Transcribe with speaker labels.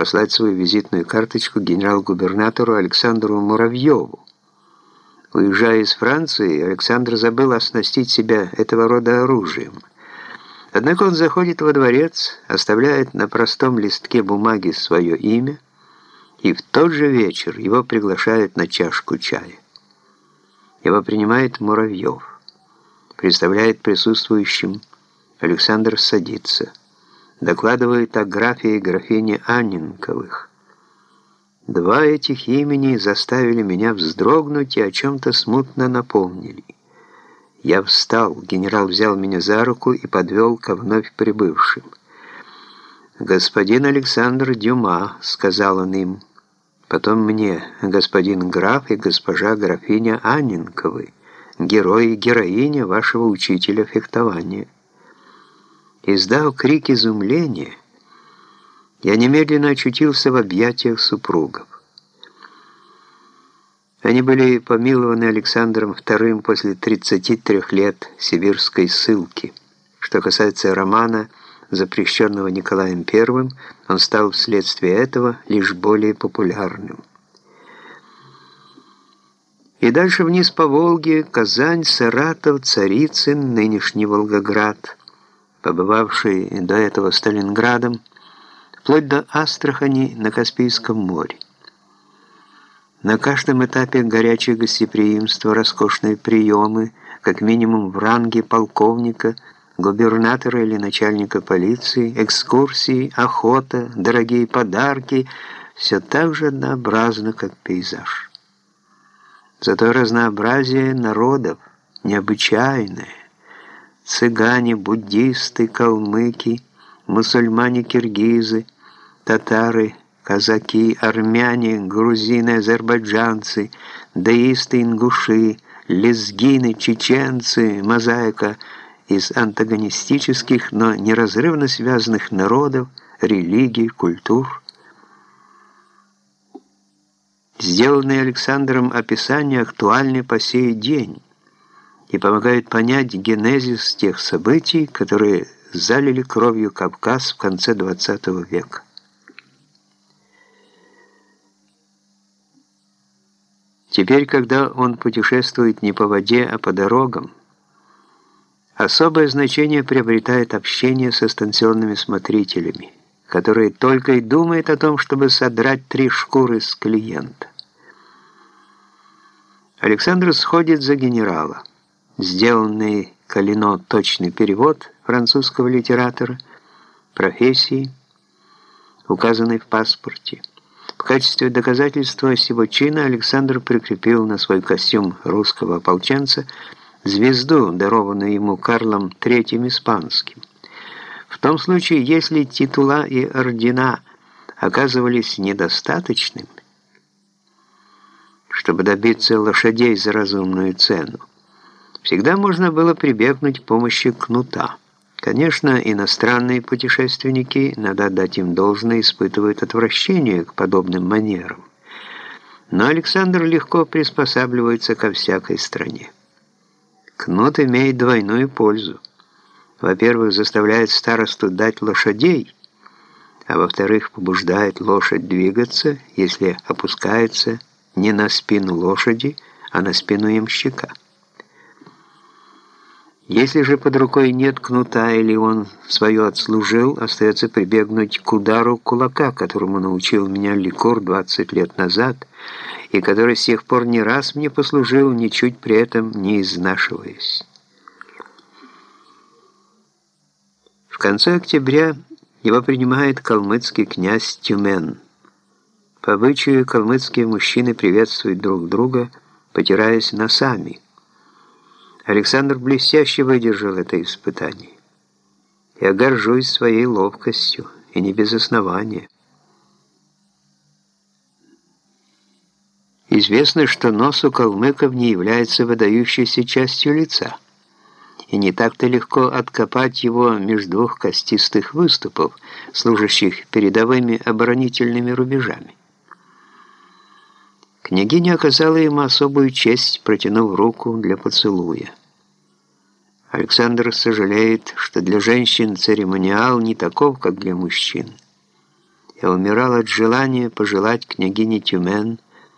Speaker 1: послать свою визитную карточку генерал-губернатору Александру Муравьеву. Уезжая из Франции, Александр забыл оснастить себя этого рода оружием. Однако он заходит во дворец, оставляет на простом листке бумаги свое имя, и в тот же вечер его приглашают на чашку чая. Его принимает Муравьев, представляет присутствующим, Александр садится, докладывает о графе и графине Анненковых. Два этих имени заставили меня вздрогнуть и о чем-то смутно напомнили. Я встал, генерал взял меня за руку и подвел ко вновь прибывшим. «Господин Александр Дюма», — сказал он им, — «потом мне, господин граф и госпожа графиня Анненковы, герой и героиня вашего учителя фехтования». Издав крик изумления, я немедленно очутился в объятиях супругов. Они были помилованы Александром II после 33 лет сибирской ссылки. Что касается романа, запрещенного Николаем I, он стал вследствие этого лишь более популярным. И дальше вниз по Волге, Казань, Саратов, Царицын, нынешний Волгоград, побывавший до этого Сталинградом, вплоть до Астрахани на Каспийском море. На каждом этапе горячее гостеприимство, роскошные приемы, как минимум в ранге полковника, губернатора или начальника полиции, экскурсии, охота, дорогие подарки – все так же однообразно, как пейзаж. Зато разнообразие народов необычайное. Цыгане, буддисты, калмыки, мусульмане-киргизы, татары – казаки, армяне, грузины, азербайджанцы, даисты, ингуши, лезгины, чеченцы, мозаика из антагонистических, но неразрывно связанных народов, религий, культур. Сделанные Александром описания актуальны по сей день и помогают понять генезис тех событий, которые залили кровью Кавказ в конце XX века. Теперь, когда он путешествует не по воде, а по дорогам, особое значение приобретает общение со станционными смотрителями, которые только и думают о том, чтобы содрать три шкуры с клиента. Александр сходит за генерала. Сделанный Калино точный перевод французского литератора, профессии, указанной в паспорте. В качестве доказательства сего чина Александр прикрепил на свой костюм русского ополченца звезду, дарованную ему Карлом III Испанским. В том случае, если титула и ордена оказывались недостаточными, чтобы добиться лошадей за разумную цену, всегда можно было прибегнуть к помощи кнута. Конечно, иностранные путешественники, надо отдать им должное, испытывают отвращение к подобным манерам. Но Александр легко приспосабливается ко всякой стране. Кнут имеет двойную пользу. Во-первых, заставляет старосту дать лошадей, а во-вторых, побуждает лошадь двигаться, если опускается не на спину лошади, а на спину ямщика. Если же под рукой нет кнута или он свое отслужил, остается прибегнуть к удару кулака, которому научил меня Ликор 20 лет назад, и который с тех пор не раз мне послужил, ничуть при этом не изнашиваясь. В конце октября его принимает калмыцкий князь Тюмен. По обычаю калмыцкие мужчины приветствуют друг друга, потираясь носами – Александр блестяще выдержал это испытание. Я горжусь своей ловкостью, и не без основания. Известно, что нос у калмыков не является выдающейся частью лица, и не так-то легко откопать его между двух костистых выступов, служащих передовыми оборонительными рубежами. Княгиня оказала ему особую честь, протянув руку для поцелуя. Александр сожалеет, что для женщин церемониал не таков, как для мужчин. Я умирал от желания пожелать княгине Тюмен